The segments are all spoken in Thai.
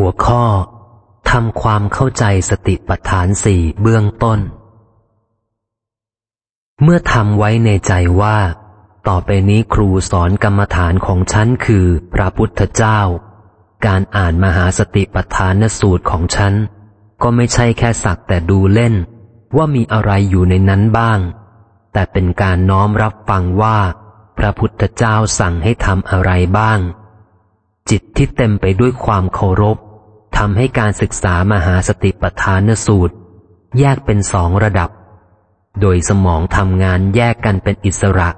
หัวข้อทำความเข้าใจสติปัฏฐานสี่เบื้องต้น เมื่อทำไว้ในใจว่า ต่อไปนี้ครูสอนกรรมฐานของฉันคือพระพุทธเจ้า การอ่านมหาสติปัฏฐานสูตรของฉัน ก็ไม่ใช่แค่สักแต่ดูเล่น ว่ามีอะไรอยู่ในนั้นบ้าง แต่เป็นการน้อมรับฟังว่า พระพุทธเจ้าสั่งให้ทำอะไรบ้างจิตที่เต็มไปด้วยความเคารพ ทำให้การศึกษามหาสติปัฏฐานสูตร แยกเป็นสองระดับ โดยสมองทำงานแยกกันเป็นอิสระ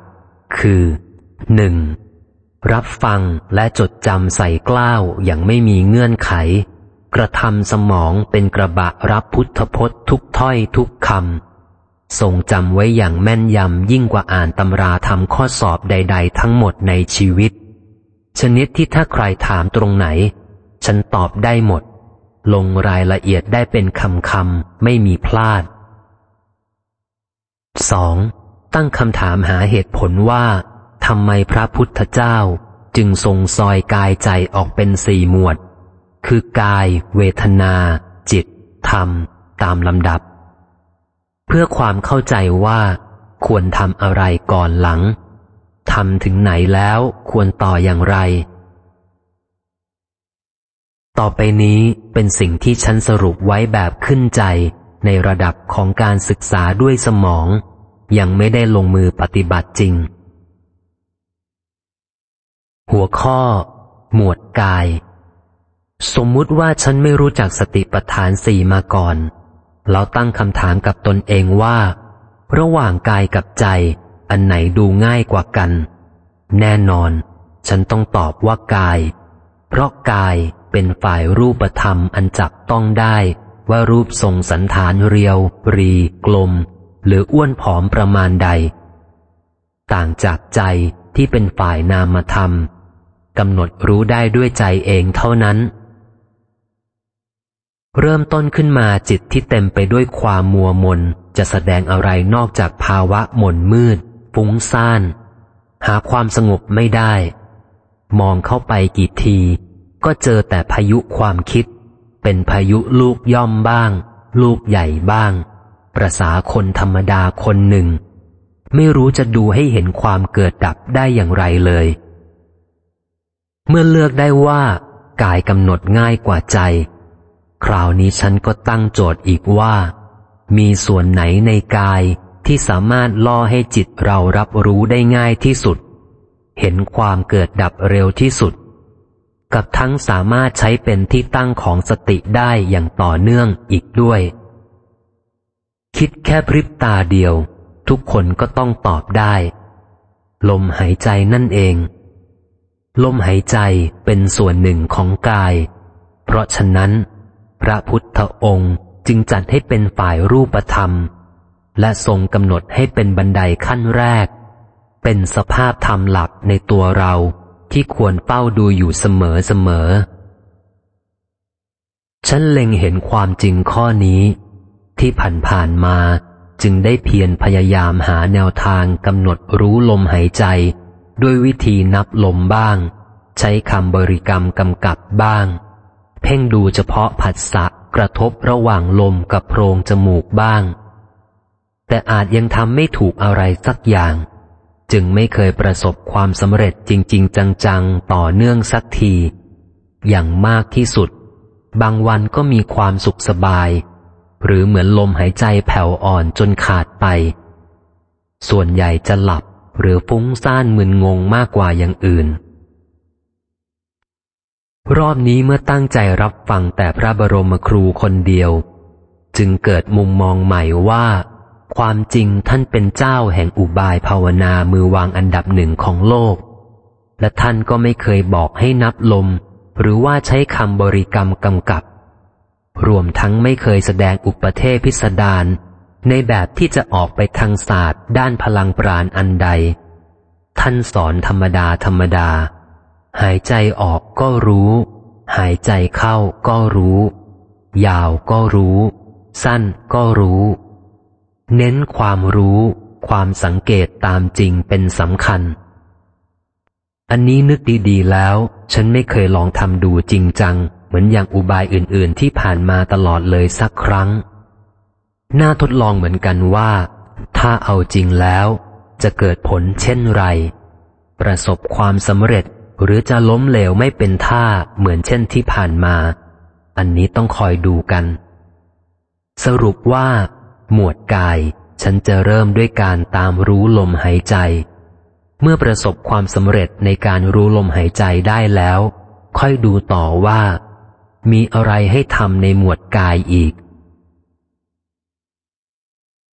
คือหนึ่งรับฟังและจดจำใส่กล้าวอย่างไม่มีเงื่อนไข กระทำสมองเป็นกระบะรับพุทธพจน์ทุกถ้อยทุกคำทรงจำไว้อย่างแม่นยำยิ่งกว่าอ่านตำราทำข้อสอบใด ๆ ทั้งหมดในชีวิต ชนิดที่ถ้าใครถามตรงไหน ฉันตอบได้หมด ลงรายละเอียดได้เป็นคำคำไม่มีพลาด 2. ตั้งคำถามหาเหตุผลว่าทำไมพระพุทธเจ้าจึงทรงซอยกายใจออกเป็นสี่หมวด คือกาย เวทนา จิต ธรรม ตามลำดับ เพื่อความเข้าใจว่า ควรทำอะไรก่อนหลังทำถึงไหนแล้วควรต่ออย่างไร ต่อไปนี้เป็นสิ่งที่ฉันสรุปไว้แบบขึ้นใจในระดับของการศึกษาด้วยสมอง ยังไม่ได้ลงมือปฏิบัติจริง หัวข้อ หมวดกาย สมมุติว่าฉันไม่รู้จักสติปัฏฐานสี่มาก่อนเราตั้งคำถามกับตนเองว่า ระหว่างกายกับใจ อันไหนดูง่ายกว่ากัน แน่นอน ฉันต้องตอบว่ากาย เพราะกาย เป็นฝ่ายรูปธรรมอันจับต้องได้ ว่ารูปทรงสันฐานเรียว รี กลม หรืออ้วนผอมประมาณใด ต่างจากใจที่เป็นฝ่ายนามธรรมกำหนดรู้ได้ด้วยใจเองเท่านั้น เริ่มต้นขึ้นมาจิตที่เต็มไปด้วยความมัวมน จะแสดงอะไรนอกจากภาวะหม่นมืดฟุ้งซ่าน หาความสงบไม่ได้ มองเข้าไปกี่ที ก็เจอแต่พายุความคิด เป็นพายุลูกย่อมบ้าง ลูกใหญ่บ้าง ประษาคนธรรมดาคนหนึ่ง ไม่รู้จะดูให้เห็นความเกิดดับได้อย่างไรเลย เมื่อเลือกได้ว่า กายกำหนดง่ายกว่าใจ คราวนี้ฉันก็ตั้งโจทย์อีกว่า มีส่วนไหนในกายที่สามารถล่อให้จิตเรารับรู้ได้ง่ายที่สุด เห็นความเกิดดับเร็วที่สุด กับทั้งสามารถใช้เป็นที่ตั้งของสติได้อย่างต่อเนื่องอีกด้วย คิดแค่พริบตาเดียว ทุกคนก็ต้องตอบได้ ลมหายใจนั่นเอง ลมหายใจเป็นส่วนหนึ่งของกาย เพราะฉะนั้น พระพุทธองค์จึงจัดให้เป็นฝ่ายรูปธรรม และทรงกำหนดให้เป็นบันไดขั้นแรก เป็นสภาพธรรมหลักในตัวเรา ที่ควรเป้าดูอยู่เสมอเสมอ ฉันเล็งเห็นความจริงข้อนี้ ที่ผ่านผ่านมาจึงได้เพียรพยายามหาแนวทางกำหนดรู้ลมหายใจ ด้วยวิธีนับลมบ้าง ใช้คำบริกรรมกำกับบ้าง เพ่งดูเฉพาะผัสสะกระทบระหว่างลมกับโพรงจมูกบ้าง แต่อาจยังทำไม่ถูกอะไรสักอย่าง จึงไม่เคยประสบความสำเร็จจริง ๆ จัง ๆ ต่อเนื่องสักที อย่างมากที่สุด บางวันก็มีความสุขสบาย หรือเหมือนลมหายใจแผ่วอ่อนจนขาดไป ส่วนใหญ่จะหลับหรือฟุ้งซ่านมึนงงมากกว่าอย่างอื่น รอบนี้เมื่อตั้งใจรับฟังแต่พระบรมครูคนเดียว จึงเกิดมุมมองใหม่ว่า ความจริงท่านเป็นเจ้าแห่งอุบายภาวนามือวางอันดับหนึ่งของโลก และท่านก็ไม่เคยบอกให้นับลม หรือว่าใช้คำบริกรรมกำกับ รวมทั้งไม่เคยแสดงอุปเทศพิสดารในแบบที่จะออกไปทางศาสตร์ ด้านพลังปราณอันใด ท่านสอนธรรมดาธรรมดา หายใจออกก็รู้ หายใจเข้าก็รู้ ยาวก็รู้ สั้นก็รู้ เน้นความรู้ ความสังเกตตามจริงเป็นสำคัญ อันนี้นึกดีๆแล้ว ฉันไม่เคยลองทำดูจริงจัง เหมือนอย่างอุบายอื่นๆ ที่ผ่านมาตลอดเลยสักครั้ง น่าทดลองเหมือนกันว่า ถ้าเอาจริงแล้ว จะเกิดผลเช่นไร ประสบความสำเร็จหรือจะล้มเหลวไม่เป็นท่าเหมือนเช่นที่ผ่านมา อันนี้ต้องคอยดูกัน สรุปว่า หมวดกาย ฉันจะเริ่มด้วยการตามรู้ลมหายใจ เมื่อประสบความสำเร็จในการรู้ลมหายใจได้แล้ว ค่อยดูต่อว่า มีอะไรให้ทำในหมวดกายอีก